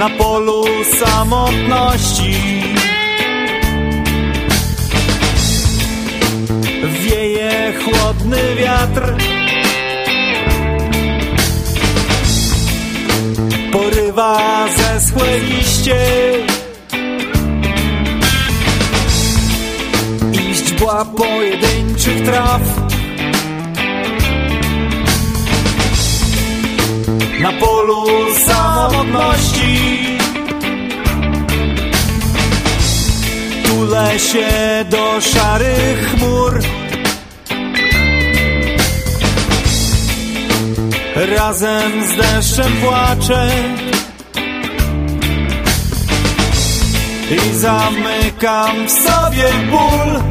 na polu samotności. Wieje chłodny wiatr. Porywa zeschłe liście. I źdźbła pojedynczych traw. na polu samotności. Się do szarych chmur. Razem z deszczem płaczę i zamykam w sobie ból.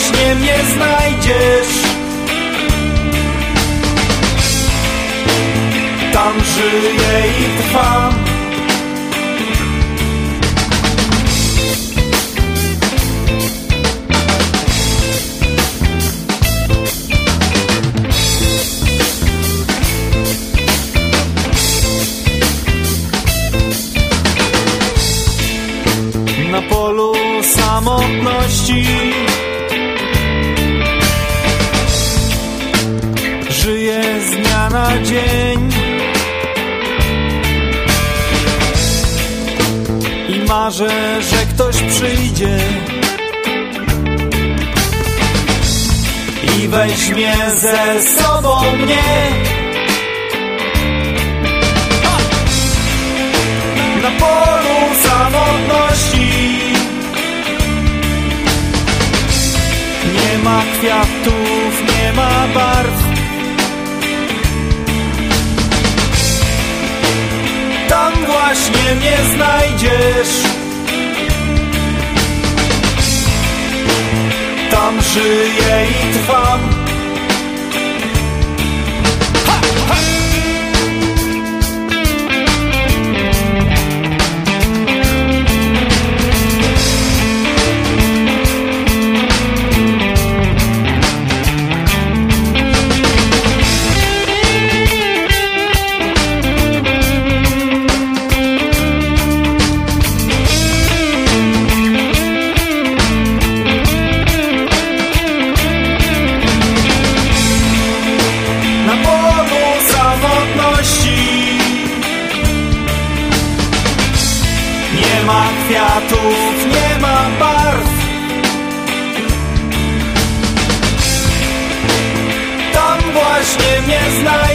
Właśnie mnie znajdziesz Tam żyję i trwam na polu samotności. Żyję z dnia na dzień i marzę, że ktoś przyjdzie i weźmie ze sobą mnie. na polu samotności. Nie ma kwiatów, nie ma barw. Właśnie mnie znajdziesz. Tam żyję i trwam. Samotności. Nie ma kwiatów, nie ma barw. Tam właśnie mnie znajdziesz.